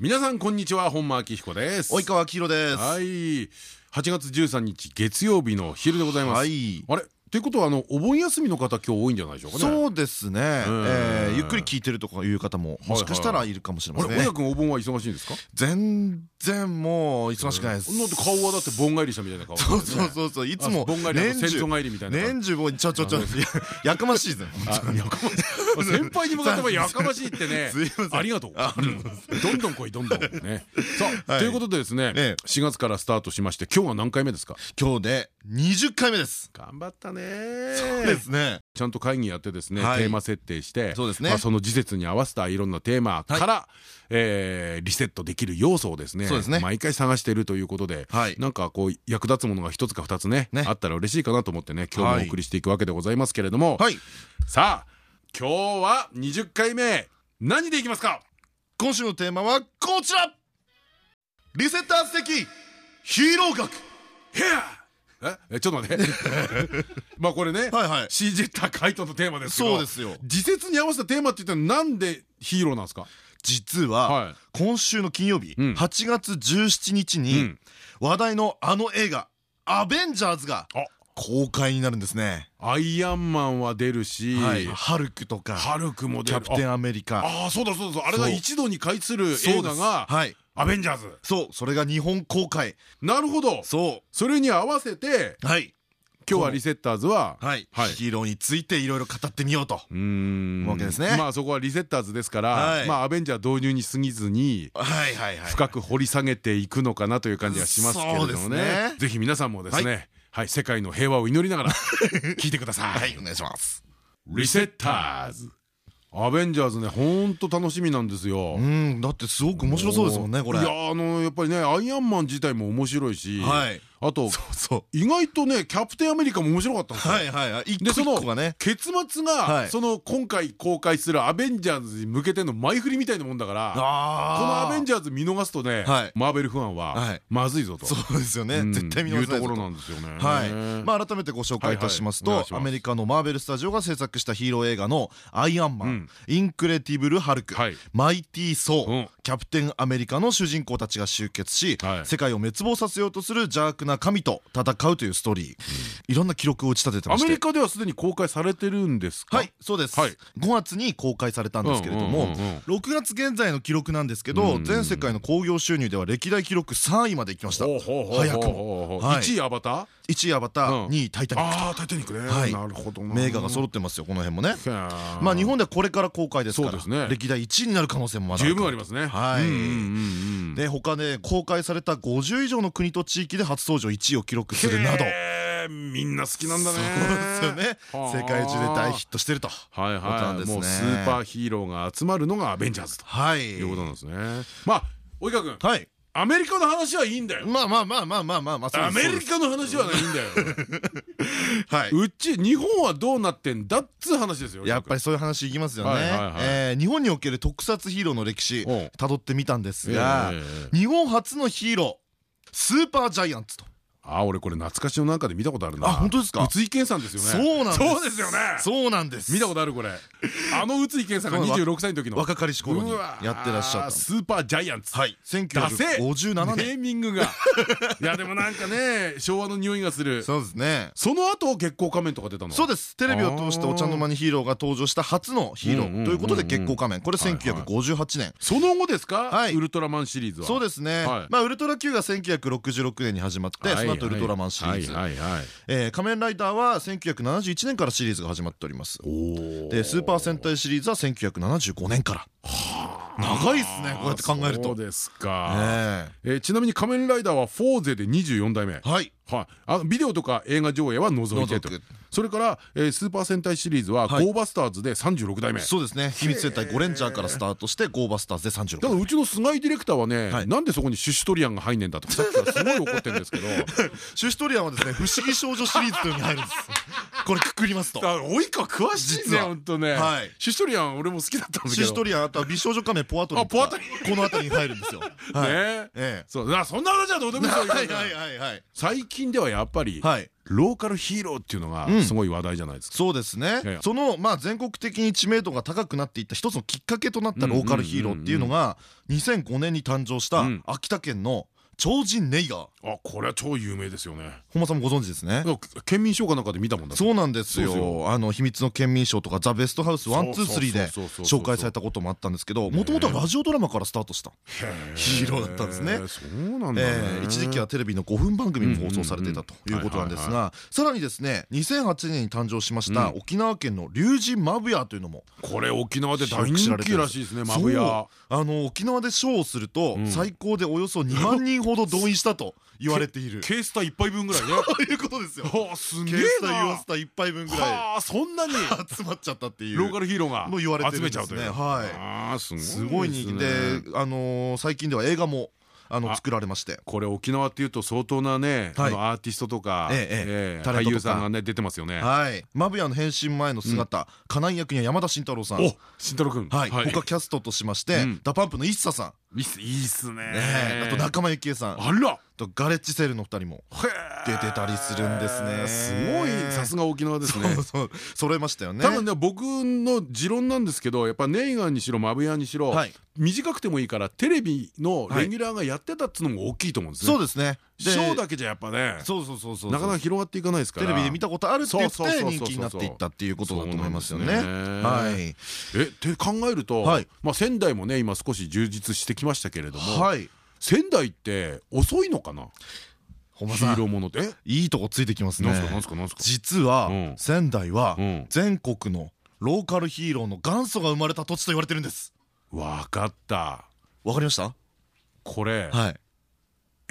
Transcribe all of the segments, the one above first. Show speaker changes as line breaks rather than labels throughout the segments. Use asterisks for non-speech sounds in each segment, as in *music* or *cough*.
皆さんこんにちは。本間明彦です。
及川明宏です。
はい。8月13日月曜日の昼でございます、
はい。
あれ？ということはあのお盆休みの方今日多いんじゃないでしょうかね。
そうですね。えー。ゆっくり聞いてるとかいう方ももしかしたらいるかもしれません。
親君お盆は忙しいんですか？
全然もう忙しくないです。
顔はだって盆帰りしたみたいな顔。
そうそうそうそう。いつも
盆帰り
年
戦争
中
帰りみたいな
年中もうちょちょちょやかましいぜ
あやかましい。先輩に向かってもやかましいってね。*laughs* ありがとう。うん。どんどん来いどんどん。ね。さあ
はい。
ということでですね
ええ。
4月からスタートしまして今日は何回目ですか？
今日で20回目です。
頑張ったね。
そうですね。
ちゃんと会議やってですねテ
はい。
ーマ設定して
そうですね。
まあその時節に合わせたいろんなテーマからえーリセットできる要素をですね
そうですね。
毎回探しているということで
はい。
なんかこう役立つものが一つか二つね
ね。
あったら嬉しいかなと思ってね今日もお送りしていくわけでございますけれども。
はい。
さあ今日は20回目何でいきますか？
今週のテーマはこちら。リセッターズ的ヒーロー学。
ええちょっと待って。*laughs* まあこれね
はいはい。
CJ 高いとのテーマですけど
そうですよ。
時節に合わせたテーマって言ったらなんでヒーローなんですか？
実
は
はい。今週の金曜日
うん。
8月17日
う
に
ん。
話題のあの映画「アベンジャーズ」が
あ。
公開になるんですね。
アイアンマンは出るし
はい。ハルクとか
ハルクも
キャプテンアメリカ。
ああそうだそうだそうだ。あれが一度に会する映画が
はい
アベンジャーズ。
そうそれが日本公開。
なるほど。
そ
それに合わせて
うはい。
今日はリセッターズは
ヒーローについていろいろ語ってみようと。
うーん。
わけですね。
まあそこはリセッターズですから、
はい。
まあアベンジャー導入に過ぎずに
はいはいはい
深く掘り下げていくのかなという感じがしますけれどもね。ぜひ皆さんもですねはい世界の平和を祈りながら聞いてください、
はいお願いします。
リセッターズアベンジャーズねほんと楽しみなんですよ。
うんだってすごく面白そうですもんねこれ。
いやあのやっぱりねアイアンマン自体も面白いし、
はい
あと意外とねキャプテンアメリカも面白かったんですよ。
はいはいはい。
でその
一個がね。
結末が
はい。
その今回公開するアベンジャーズに向けての前振りみたいなもんだからこの
あ
アベンジャーズ見逃すとね
はい。
マーベルファン
は
はい。まずいぞと。
そうですよね。
うん。
絶対見逃せないぞ
いうとことろなんですよね。
はい。まあ改めてご紹介いたしますとアメリカのマーベルスタジオが制作したヒーロー映画の「アイアンマン
うん」「
インクレディブル・ハルク
はい」「
マイティー・ソ
うん。
ー」「キャプテン・アメリカ」の主人公たちが集結し
はい。
世界を滅亡させようとする邪悪な神と戦うというストーリー。いろんな記録を打ち立ててまして。
アメリカではすでに公開されてるんですか？
はいそうです。
はい。
5月に公開されたんですけれど
うん
も
うんうんうん。
6月現在の記録なんですけど全世界の興行収入では歴代記録3位までいきました。早く
ほう
はい。
1位アバター
？1位アバタ
うん。
ー2位タイタニック
ああタイタニックね。
はい。
なるほどな。
名画が揃ってますよこの辺もね。まあ日本ではこれから公開ですから
そうですね。
歴代1位になる可能性もまだ
十分ありますね。
はい。で他で公開された50以上の国と地域で初登場1位を記録するなど。
みんな好きなんだね。
そうですよね。
はあ。
世界中で大ヒットしてると。
はいはい。もうスーパーヒーローが集まるのがアベンジャーズと
はい。
いうことなんですね。まあ及川君
はい。
アメリカの話はいいんだよ。
まあまあまあまあまあまあまあ
アメリカの話はないんだよ
はいう
ち日本はどうなってんだっつう話ですよ
やっぱりそういう話いきますよね日本における特撮ヒーローの歴史たどってみたんですが
ええ
日本初のヒーロースーパージャイアンツと
あ俺これ懐かしのなんかで見たことあるな。
あ本当ですか？
宇津井健さんですよね。
そうなんです。
そうですよね。
そうなんです。
見たことあるこれ。あの宇津井健さんが
そう
26歳の時の。
若かりし頃にやってらっしゃった。
スーパージャイアンツ。
はい。
ダセ。
1957
ネ
年。
ーミングが。いやでもなんかね昭和の匂いがする。
そうですね。
その後月光仮面とか出たの？
そうです。テレビを通してお茶の間にヒーローが登場した初のヒーロー。ということで月光仮面。これ1958年。
その後ですか？
はい。
ウルトラマンシリーズは。
そうですね。
はい。
まあウルトラ Q が1966年に始まってその後ウルトラマンシリーズ。仮面ライダーは1971年からシリーズが始まっております。
お
でスーパー戦隊シリーズは1975年から。長いっすねこうやって考えると。
そうですか。
え
え。ーちなみに仮面ライダーはフォーゼで24代目。
えはい。
はい。あのビデオとか映画上映は除いてとそれから、えースーパー戦隊シリーズはゴ
はい。
ーバスターズで36代目
そうですね。秘密戦隊ゴレンジャーからスタートしてゴーバスターズで36
だからうちの菅井ディレクターはね、
はい。
なんでそこにシュシュトリアンが入んねんだとかさ *laughs* っきからすごい怒ってるんですけど。
シュシュトリアンはですね不思議少女シリーズというのに入るんですこれくくりますと
だから及川詳しいね
実は
本当ね、
はい
シュシュトリアン俺も好きだったんだけど
シュシュトリアンあとは美少女仮面ポアトリン
あポアトリ
ンこの辺りに入るんですよはい
ね
ええ
そんな話はどうでもいいですよ
はいはいはいはい
最近ではやっぱり、
はい
ローカルヒーローっていうのが
うん。
すごい話題じゃないですか、
そうですね。
ええ
そのまあ全国的に知名度が高くなっていった一つのきっかけとなったローカルヒーローっていうのが2005年に誕生した
うん。
秋田県の超人ネイガー。
あこれは超有名ですよね。
本間さんもご存知ですね。
県民賞かなんかで見たもんだ。
そうなんですよ。あの秘密の県民賞とかザ・ベストハウス123で
そうそうそうそう
紹介されたこともあったんですけどもともとはラジオドラマからスタートした。ヒーローだったんですね。
そうなんだ
一時期はテレビの5分番組も放送されていたということなんですがさらにですね2008年に誕生しました
うん。
沖縄県の龍神マブヤというのも
これ沖縄で大人気らしいですねマブヤ。
あの沖縄でショーをすると
ん。
最高でおよそ2万人ほど動員したと言われている。
ケースター一杯分ぐらいね。*laughs*
ということですよ。
はあすげえ
ケースターユア
な
スター1杯分ぐらい。
はあそんなに。*laughs*
集まっちゃったっていう。
ローカルヒーローが。
もう言われてる
集
んですね。
めちゃうという。
はい。
すごい
人気であのー最近では映画もあの
あ
作られまして。
これ沖縄っていうと相当なね、アーティストとか、俳優さんがね出てますよね。
はい。マブヤの変身前の姿カナイ役には山田慎太郎さん。
お、慎太郎君。
はい。他キャストとしまして
うん。
ダパンプの ISSA さん。
いいっすいいっすね。
ねあと仲間由紀恵さん。
あら。
とガレッジセールの二人も出てたりするんですね。
すごい。さすが沖縄ですね。
そう。揃えましたよね。
多分ね僕の持論なんですけどやっぱネイガーにしろマブヤにしろ、
はい。
短くてもいいからテレビのレギュラーがやってたっつうのも大きいと思うんですね。
そうですね。
ショーだけじゃやっぱね
そうそうそうそう
なかなか広がっていかないですから。
テレビで見たことあるって言って人気になっていったっていうことだと思いますよね。はい。
えって考えると、
はい。
まあ仙台もね今少し充実してきましたけれども、
はい
仙台って遅いのかな？ヒー
本間さん
ローものって？え？
いいとこついてきますね。
なんすか？なんすか？なんすか？
実は
うん。
仙台は
うん。
全国のローカルヒーローの元祖が生まれた土地と言われてるんです。
わかった。
わかりました？
これ、
はい。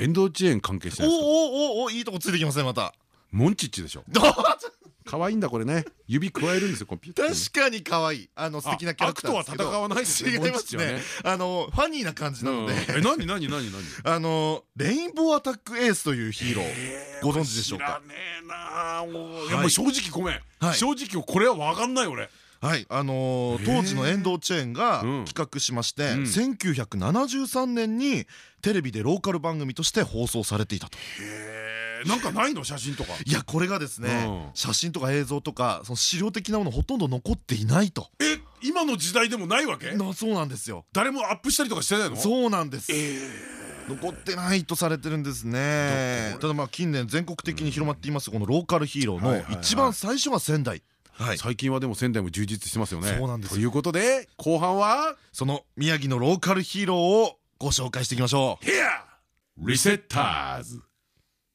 エンドチェーン関係して
お
ないですか
おおおおいいとこついてきますねまた。
モンチッチでしょ可愛いんだこれね。指加えるんですよこうピュッてね
確かに可愛い。あの素敵なキャラクター。ですけど
悪とは戦わないですね
違います
ね。
ね。あのファニーな感じなので。
うん。え何何何何？*laughs*
あのレインボーアタックエースというヒーロー。ご存知でしょうか？
知らねえなあもうい。や
はい
もう正直ごめん、
はい。
正直これは分かんない俺。
はい。あのー当時の遠藤チェーンが
うん。
企画しまして
うん。
1973年にテレビでローカル番組として放送されていたと。
へえなんかないの？写真とか。
いやこれがですね
うん。
写真とか映像とかその資料的なものほとんど残っていないと。
え今の時代でもないわけ？
なそうなんですよ。
誰もアップしたりとかしてないの？
そうなんです。
え
残ってないとされてるんですね。ただまあ近年全国的に広まっていますこのローカルヒーローの一番最初が仙台。はい。
最近はでも仙台も充実してますよね。
そうなんです。よ
ということで後半は
その宮城のローカルヒーローをご紹介していきましょう。
Here リセッターズ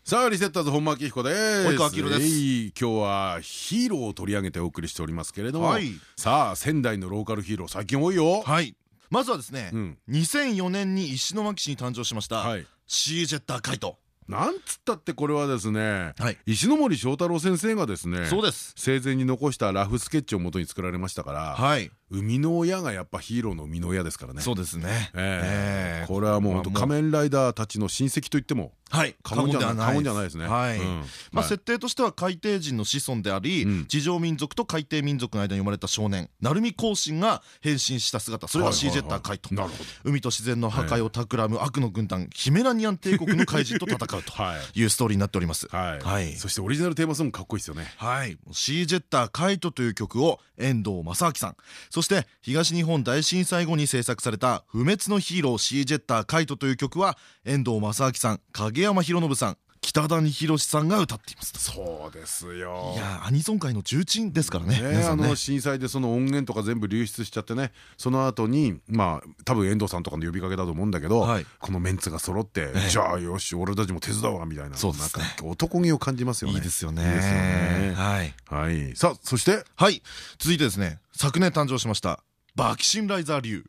さあリセッターズ本間明彦です。
及川明宏です。
今日はヒーローを取り上げてお送りしておりますけれども、
はい。
さあ仙台のローカルヒーロー最近多いよ。
はい。まずはですね
うん。
2004年に石巻市に誕生しました
はい。
シージェッターカイト。
なんつったってこれはですね、
はい。
石ノ森章太郎先生がですね
そうです。
生前に残したラフスケッチをもとに作られましたから、
はい。
生みの親がやっぱヒーローの生みの親ですからね。
そうですね。
ええ。
ええ
これはもう仮面ライダーたちの親戚といっても
はい。
過言じゃない過言じゃないですね。
はい。
うん。
まあ
はい。
設定としては海底人の子孫であり
うん
地上民族と海底民族の間に生まれた少年鳴海行進が変身した姿。それがシージェッターカイト
なるほど。
海と自然の破壊を企む悪の軍団ヒメラニアン帝国の怪人と戦うと *laughs*
はい。
いうストーリーになっております。
はい、
はい。
そしてオリジナルテーマソングかっこいいですよね。
はい。シージェッターカイトという曲を遠藤正明さん。そして東日本大震災後に制作された不滅のヒーローシージェッターカイトという曲は遠藤正明さん影山博信さん北谷宏さんが歌っています
そうですよ。
いやーアニソン界の重鎮ですからね。
ね。あの震災でその音源とか全部流出しちゃってね。その後にまあ多分遠藤さんとかの呼びかけだと思うんだけど、
はい。
このメンツが揃って、
ええ。
じゃあよし俺たちも手伝うわみたいな。
そうですね。
なんか男気を感じますよね。
いいですよね。
いいですよね。
はい。
はい。さあそして？
はい。続いてですね。昨年誕生しましたバキシンライザー流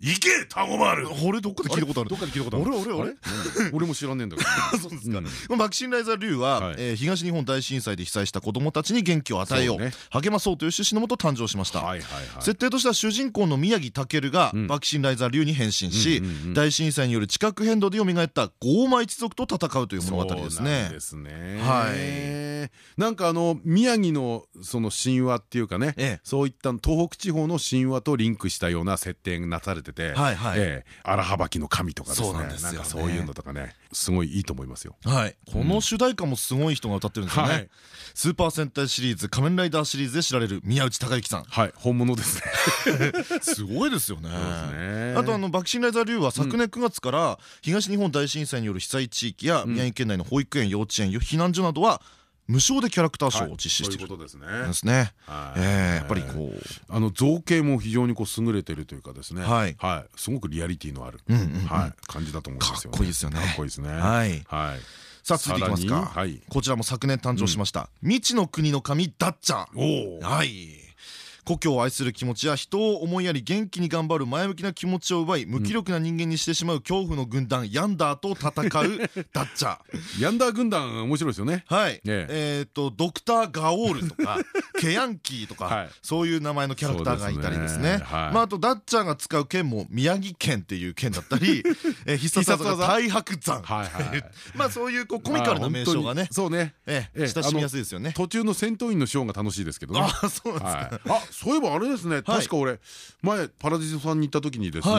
行けタゴマル。
俺どっかで聞いたことある。
どっかで聞いたことある？
俺俺俺？
俺も知らねえんだけど。*laughs*
そうですか。マキシンライザー龍は
はい。
えー東日本大震災で被災した子どもたちに元気を与えよう。励まそうという趣旨のもと誕生しました。設定としては主人公の宮城健が
ん。
マキシンライザー龍に変身し大震災による地殻変動で蘇ったゴーマ一族と戦うという物語です
そうなん
ね
ですね。
はい。
なんかあの宮城のその神話っていうかね、
ええ。
そういった東北地方の神話とリンクしたような設定がなされてて、
はいはい。
ええ荒幅きの神とかですね。
そうなん
かそういうのとかねすごいいいと思いますよ。
はい。この主題歌もすごい人が歌ってるんですよね。
はい。
スーパー戦隊シリーズ仮面ライダーシリーズで知られる宮内孝之さん。
はい。本物ですね。*laughs*
すごいですよね。あとあの爆心ライザー龍は昨年9月から東日本大震災による被災地域や宮城県内の保育園幼稚園避難所などは無償でキャラクターショーを実施している。
ですね。
やっぱりこう。
あの造形も非常にこう優れてるというかですね。
はい。
すごくリアリティのある、はい。感じだと思いますよね。
かっこいいですよね。
かっこいいですね。
はい。
はい。
さあ続いていきますか。
はい。
こちらも昨年誕生しました。未知の国の神ダッチャ
おお。
はい故郷を愛する気持ちや人を思いやり元気に頑張る前向きな気持ちを奪い無気力な人間にしてしまう恐怖の軍団ヤンダーと戦う *laughs* ダッチャ
ヤンダー軍団面白いですよね。
はい、
え
えっとドクター・ガオールとか *laughs* ケヤンキーとか、
はい
そういう名前のキャラクターがいたりですね。まあ、あとダッチャーが使う剣も宮城県っていう県だったり、*laughs* えー必殺技が大白山。まあそういうこうコミカルな名称がね
そうね。
え親しみやすいですよね。
途中の戦闘員のショーが楽しいですけどね。
あそうなんですか、
はい、あそういえばあれですね、確か俺前パラディゾさんに行った時にですね、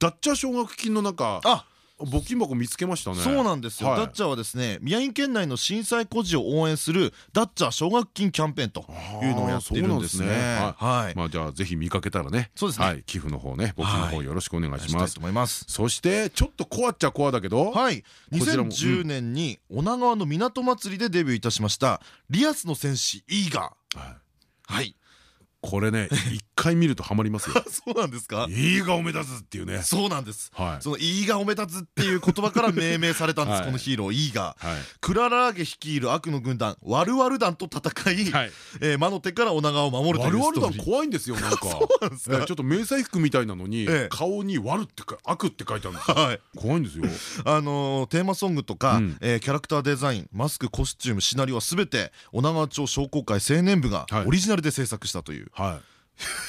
ダッチャー奨学金のなんか
あ
募金箱見つけましたね。
そうなんですよ、
はい。
ダッチャーはですね宮城県内の震災孤児を応援するダッチャー奨学金キャンペーンというのをやっているんですね。はい、
まあじゃあぜひ見かけたらね。
そうですね。
はい、寄付の方ね募金の方よろしくお願いします、
と思います。
そしてちょっとコアっちゃコアだけど、
はい。
こちらも
2010年に女川の港祭りでデビューいたしましたリアスの戦士イーガ
はい。
ーはい
これね *laughs* 一回見るとハマりますよ。*laughs*
そうなんですか
いいがおめ立つっていうね。
そうなんです。
はい。
そのイーガーおめ立つっていう言葉から命名されたんです、
はい。
このヒーローイーガー。
はい。
クララーゲ率いる悪の軍団ワルワル団と戦い、
はい。
えー魔の手から女川を守るという
ワルワル団怖いんですよなんか。*laughs*
そうなんですか？
えちょっと迷彩服みたいなのに、
ええ。
顔に「悪」ってか「悪」って書いてあるんですよ。
はい。
怖いんですよ。
あのーテーマソングとか、
うん。
えーキャラクターデザインマスクコスチュームシナリオは全て女川町商工会青年部が
はい。
オリジナルで制作したという、
は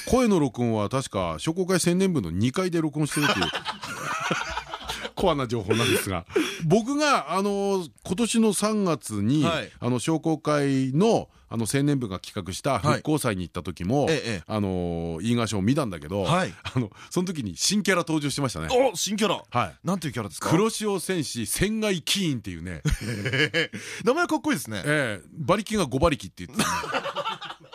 い。声の録音は確か商工会青年部の2階で録音してるっていう。*laughs* コアな情報なんですが。僕があの今年の3月に、
はい。
あの商工会のあの青年部が企画した復興祭に行った時も、
ええええ。
あのイーガーショーを見たんだけど、
はい。
あのその時に新キャラ登場してましたね。
お新キャラ。
はい。
なんていうキャラですか？
黒潮戦士船外キーンっていうね、*laughs*
名前かっこいいですね。
ええ。馬力が5馬力って言ってたね *laughs*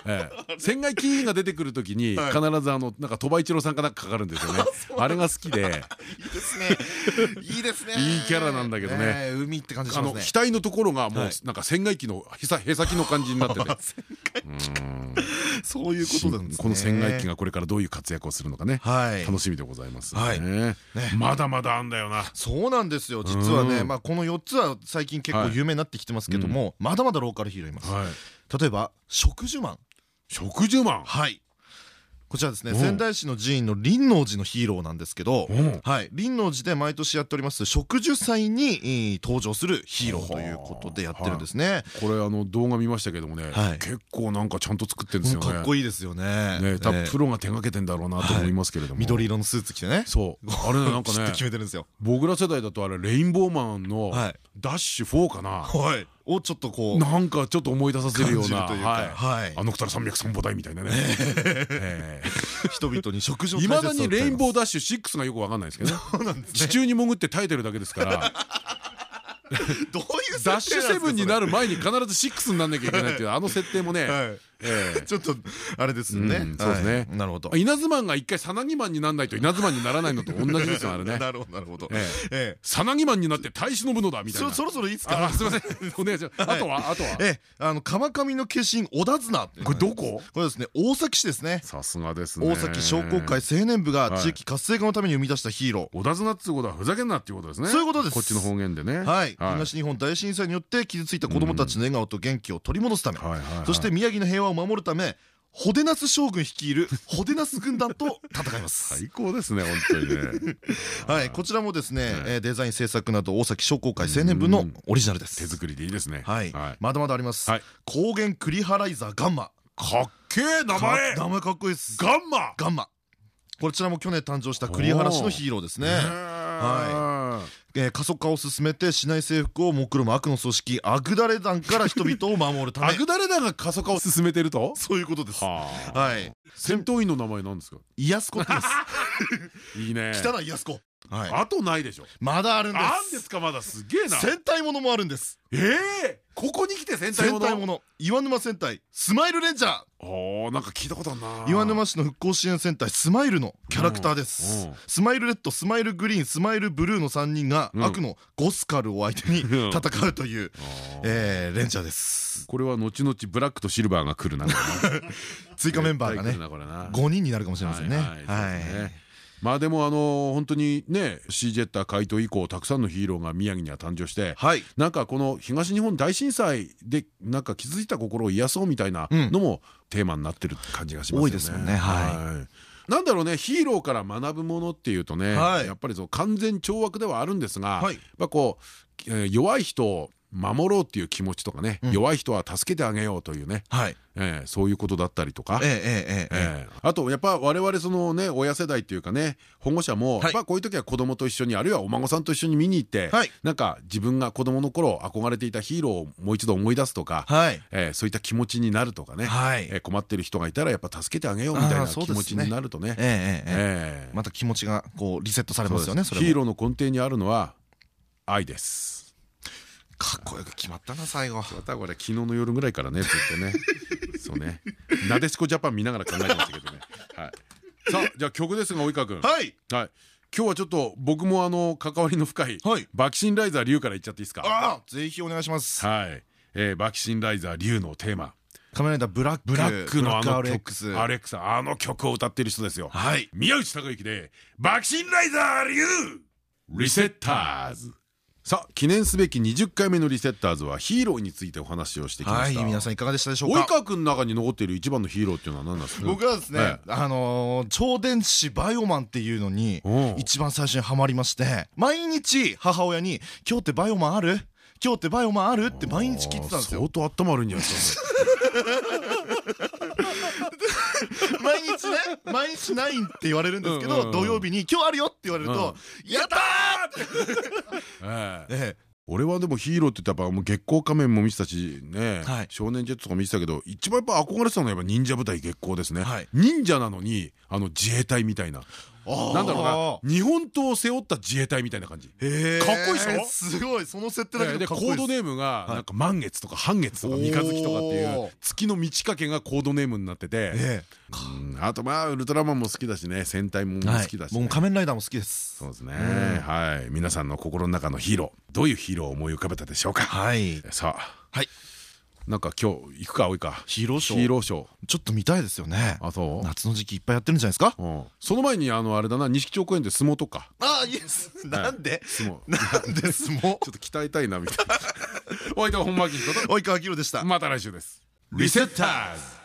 ええ、船外キーンが出てくる時に
はい。
必ずあのなんか鳥羽一郎さんかなんかかかるんですよね。*laughs* あれが好きで。
いいですね。いいですね。
いいキャラなんだけどね。
え海って感じし
あ
ますね。
の額のところがもう
はい。
なんか船外機のへさへさきの感じになってて。*laughs*
そういうことなんですね。
この船外機がこれからどういう活躍をするのかね。
はい。
楽しみでございます
はい。
ね。まだまだあんだよな。
そうなんですよ。実はね
うん。
まあこの4つは最近結構有名になってきてますけどもまだまだローカルヒーローいます。
はい。
例えば植樹マン
食樹マン。
はい。こちらですね
うん。
仙台市の寺院の輪王寺のヒーローなんですけど輪王寺で毎年やっております植樹祭にえー登場するヒーローということでやってるんですね。
これあの動画見ましたけどもね
はい。
結構なんかちゃんと作ってるんですよね。
かっこいいですよね。
ね多分
えー
プロが手がけてんだろうなと思いますけれども。
緑色のスーツ着てね。
そう。あれねなんかね *laughs*
決めてるんですよ。
僕ら世代だとあれレインボーマンの
はい。
ダッシュ4かな。
はいをちょっとこう
なんかちょっと思い出させるような
感じるといはい。
あの二人山脈散歩台みたいなね。え *laughs* え
人々に食事を
いまだにレインボー
ー
ダッシュ6がよくわかんないですけどね。地中に潜って耐えてるだけですから。*laughs*
どういう
ダッシュセブンにな
る
る前に必ず6になんなきゃいけないっていうあの設定もねええ *laughs*
ちょっとあれですよね。
うんそうですね。
はいなるほど。
稲妻が一回さなぎマンにならないと稲妻にならないのと同じですよあれね。*laughs*
なるほどなるほど。
え
え。え
さなぎマンになって耐え忍ぶのだみたいな。
そそろそろいいですか？
あすいませんお願いします。*laughs* あとは？あとは？
ええあの川上の化身小田綱
これどこ？
これですね大崎市ですね。
さすがですね。
大崎商工会青年部が地域活性化のために生み出したヒーロー。
小田綱っつうことはふざけんなっていうことですね。
そういうことです。
こっちの方言でね。
はい、東日本大震災によって傷ついた子どもたちの笑顔と元気を取り戻すため、そして宮城の平和を守るためホデナス将軍率いるホデナス軍団と戦います。*laughs*
最高ですね本当にね。*laughs*
はいこちらもですねえーデザイン制作など大崎商工会青年部のオリジナルです。
手作りでいいですね。
はい。まだまだあります。
はい。
高原クリハライザーガンマ。
かっけえ名前。
名前かっこいいです。
ガンマ。
ガンマ。こちらも去年誕生した栗原市のヒーローですね
は
えー過疎化を進めて市内征服を目論む悪の組織アグダレ団から人々を守るため。
アグダレダが過疎化を進めてると？
そういうことです。
は
い。
戦闘員の名前なんですか？
イヤスコです。*laughs*
いいね。
汚いイヤスコ。はい
あとないでしょ。
まだあるんで
あんですすかまだすげえな。
戦隊ものもあるんです。
ええ。ここに来て戦隊もの？
戦隊もの。岩沼戦隊。スマイルレンジャー。
おーなんか聞いたことあるな。
岩沼市の復興支援センタースマイルのキャラクターです。
うん
スマイルレッドスマイルグリーンスマイルブルーの3人が
うん。
悪のゴスカルを相手に
うん。
戦うというえーレンジャーです。
これは後々ブラックとシルバーが来るな
追加メンバーがね
絶対来るなこれな
5人になるかもしれませんね
はいまあでもあの本当にねシージェッター回答以降たくさんのヒーローが宮城には誕生して
いはい。
なんかこの東日本大震災でなんか気づいた心を癒そうみたいなのもテーマになってる感じがしますよね。
多いですもんね。はい。
なんだろうねヒーローから学ぶものっていうとね、
はい。
やっぱりそう完全懲悪ではあるんですが、
はい。
やっぱこう、えー弱い人を守ろうっていう気持ちとかね、弱い人は助けてあげようというね、えそういうことだったりとか。あとやっぱ我々そのね親世代っていうかね保護者もやっこういう時は子供と一緒にあるいはお孫さんと一緒に見に行って、
は
なんか自分が子供の頃憧れていたヒーローをもう一度思い出すとか、えそういった気持ちになるとかね、え困ってる人がいたらやっぱ助けてあげようみたいな気持ちになるとね。
えまた気持ちがこうリセットされますよね
ヒーローの根底にあるのは愛です。
かっこよく決まったな最後。
またこれ昨日の夜ぐらいからねずっとね。*laughs* そうね。なでしこジャパン見ながら考えてましたけどね。はい。さあじゃあ曲ですが及川君。
はい。
はい。今日はちょっと僕もあの関わりの深い
はい。
バキシンライザー龍から言っちゃっていいですか？
ああぜひお願いします。
はい。えーバキシンライザー龍のテーマ。
仮面ライダーブラック。
ブラックのあの曲。
RX
アレックさんあの曲を歌ってる人ですよ。
はい。
宮内孝之で「バキシンライザー龍リセッターズ」さあ記念すべき20回目のリセッターズはヒーローについてお話をしてきま
はい
した
皆さんいかがでしたでしょう
及
か
川君の中に残っている一番のヒーローっていうのは何なんですか？
僕はですね、
はい
あのー超電子バイオマンっていうのに
う。ん
一番最初にハマりまして毎日母親に「今日ってバイオマンある？今日ってバイオマンある?」って毎日聞いてたんですよ。
相当温まるんじゃないですか *laughs*
毎日ね毎日ないんって言われるんですけど土曜日に「今日あるよ」って言われると「やったー!」って。
俺はでもヒーローって言ったらもう月光仮面も見てたしね、
はい。
少年ジェットとか見てたけど一番やっぱ憧れてたのはやっぱ忍者部隊月光ですね、
はい。
忍者なのにあの自衛隊みたいななんだろうな。日本刀を背負った自衛隊みたいな感じ。かっこいいでしょ？
すごい。その設定だけ
でコードネームがなんか満月とか半月とか三日月とかっていう月の満ち欠けがコードネームになってて、あとまあウルトラマンも好きだしね。戦隊も好きだし、
も仮面ライダーも好きです。
そうですね。はい。皆さんの心の中のヒーロー。どういうヒーローを思い浮かべたでしょうか？
はい。
さあ。
はい
なんか今日行くか多いか。
ヒーローショー。
ヒーローショー。
ちょっと見たいですよね。
あそう？
夏の時期いっぱいやってるんじゃないですか？
うん。その前にあのあれだな錦町公園で相撲とか。
あイエスなんで？
相撲。
なんで相撲？*laughs*
ちょっと鍛えたいなみたいな。*laughs* お相手は本間明彦と。
及川明宏でした。
また来週です。リセッターズ